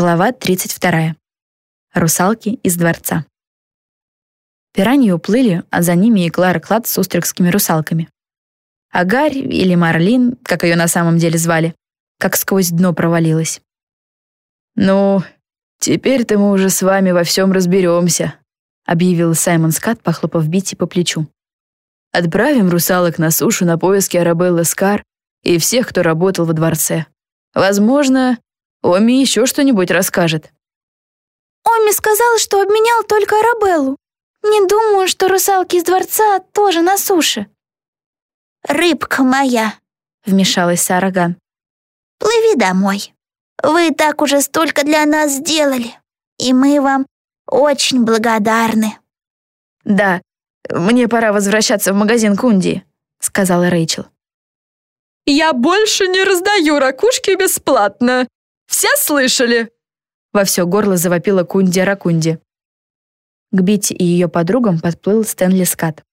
Глава 32. Русалки из дворца. Пираньи уплыли, а за ними и Клара Клад с устрикскими русалками. Агарь, или Марлин, как ее на самом деле звали, как сквозь дно провалилась. «Ну, теперь-то мы уже с вами во всем разберемся», объявил Саймон Скат, похлопав Битти по плечу. «Отправим русалок на сушу на поиски Арабеллы Скар и всех, кто работал во дворце. Возможно, Оми еще что-нибудь расскажет». «Оми сказал, что обменял только Арабеллу. Не думаю, что русалки из дворца тоже на суше». «Рыбка моя», — вмешалась Сараган. «Плыви домой. Вы так уже столько для нас сделали, и мы вам очень благодарны». «Да, мне пора возвращаться в магазин Кунди», — сказала Рэйчел. «Я больше не раздаю ракушки бесплатно. Все слышали?» Во все горло завопила Кунди Ракунди. К Битти и ее подругам подплыл Стэнли Скат.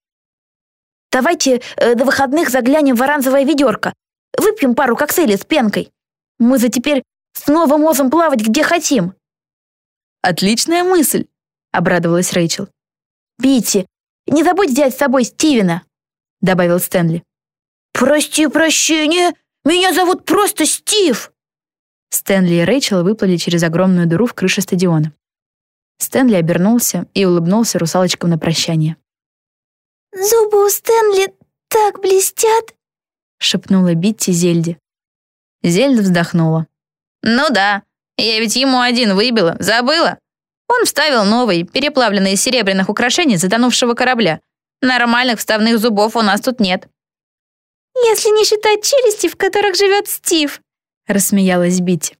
«Давайте э, до выходных заглянем в оранжевое ведерко. Выпьем пару коктейлей с пенкой. Мы за теперь снова можем плавать где хотим». «Отличная мысль», — обрадовалась Рэйчел. «Битти, не забудь взять с собой Стивена», — добавил Стэнли. «Прости прощения, меня зовут просто Стив», Стэнли и Рэйчел выплыли через огромную дыру в крыше стадиона. Стэнли обернулся и улыбнулся русалочкам на прощание. «Зубы у Стэнли так блестят!» — шепнула Битти Зельде. Зельда вздохнула. «Ну да, я ведь ему один выбила, забыла? Он вставил новый, переплавленный из серебряных украшений затонувшего корабля. Нормальных вставных зубов у нас тут нет». «Если не считать челюсти, в которых живет Стив», рассмеялась Битти.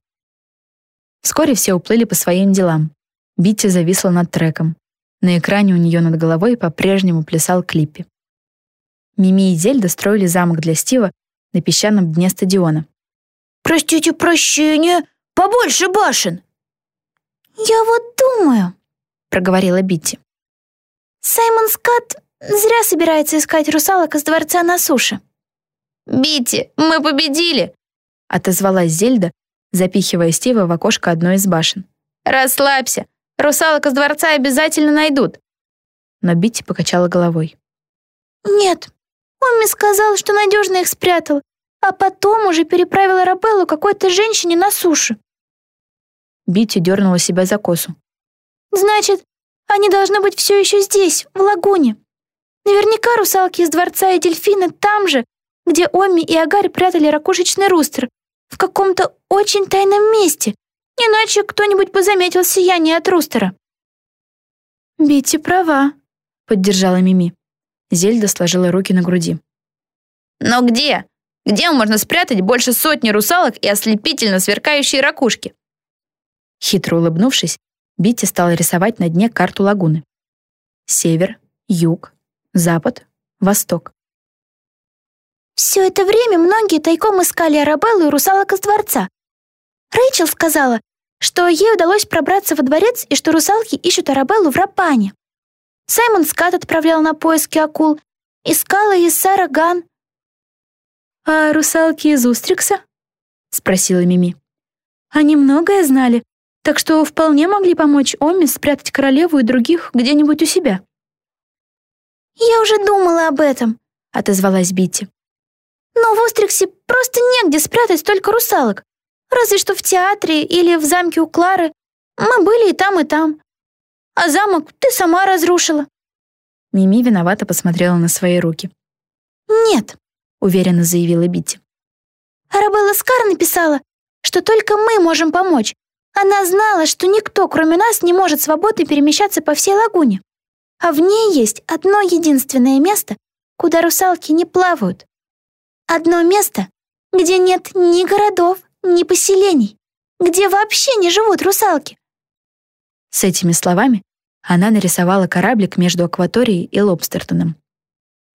Вскоре все уплыли по своим делам. Битти зависла над треком. На экране у нее над головой по-прежнему плясал Клиппи. Мими и Зельда строили замок для Стива на песчаном дне стадиона. «Простите прощения, побольше башен!» «Я вот думаю», — проговорила Битти. «Саймон Скат зря собирается искать русалок из дворца на суше». «Битти, мы победили! — отозвалась Зельда, запихивая Стива в окошко одной из башен. «Расслабься, русалок из дворца обязательно найдут». Но Битти покачала головой. «Нет, он мне сказал, что надежно их спрятал, а потом уже переправил Арабеллу какой-то женщине на суше». Битти дернула себя за косу. «Значит, они должны быть все еще здесь, в лагуне. Наверняка русалки из дворца и дельфины там же, где Оми и Агарь прятали ракушечный рустер, в каком-то очень тайном месте, иначе кто-нибудь бы заметил сияние от рустера». «Битти права», — поддержала Мими. Зельда сложила руки на груди. «Но где? Где можно спрятать больше сотни русалок и ослепительно сверкающие ракушки?» Хитро улыбнувшись, Битти стала рисовать на дне карту лагуны. Север, юг, запад, восток. Все это время многие тайком искали Арабеллу и русалок из дворца. Рэйчел сказала, что ей удалось пробраться во дворец и что русалки ищут Арабеллу в Рапане. Саймон Скат отправлял на поиски акул, искала и Сара Ган. «А русалки из Устрикса?» — спросила Мими. «Они многое знали, так что вполне могли помочь Оми спрятать королеву и других где-нибудь у себя». «Я уже думала об этом», — отозвалась Битти. Но в Остриксе просто негде спрятать столько русалок. Разве что в театре или в замке у Клары. Мы были и там, и там. А замок ты сама разрушила». Мими виновато посмотрела на свои руки. «Нет», — уверенно заявила Битти. «Арабелла Скар написала, что только мы можем помочь. Она знала, что никто, кроме нас, не может свободно перемещаться по всей лагуне. А в ней есть одно единственное место, куда русалки не плавают. Одно место, где нет ни городов, ни поселений, где вообще не живут русалки. С этими словами она нарисовала кораблик между акваторией и Лобстертоном.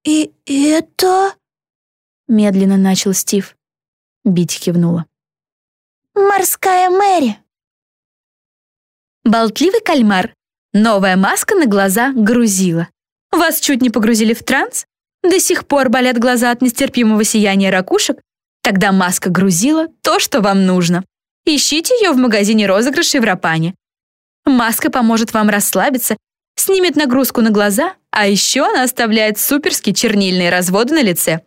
«И это...» — медленно начал Стив. Бити кивнула. «Морская Мэри». Болтливый кальмар. Новая маска на глаза грузила. Вас чуть не погрузили в транс? До сих пор болят глаза от нестерпимого сияния ракушек? Тогда маска грузила то, что вам нужно. Ищите ее в магазине розыгрышей в Рапане. Маска поможет вам расслабиться, снимет нагрузку на глаза, а еще она оставляет суперские чернильные разводы на лице.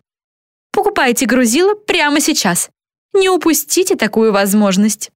Покупайте грузило прямо сейчас. Не упустите такую возможность.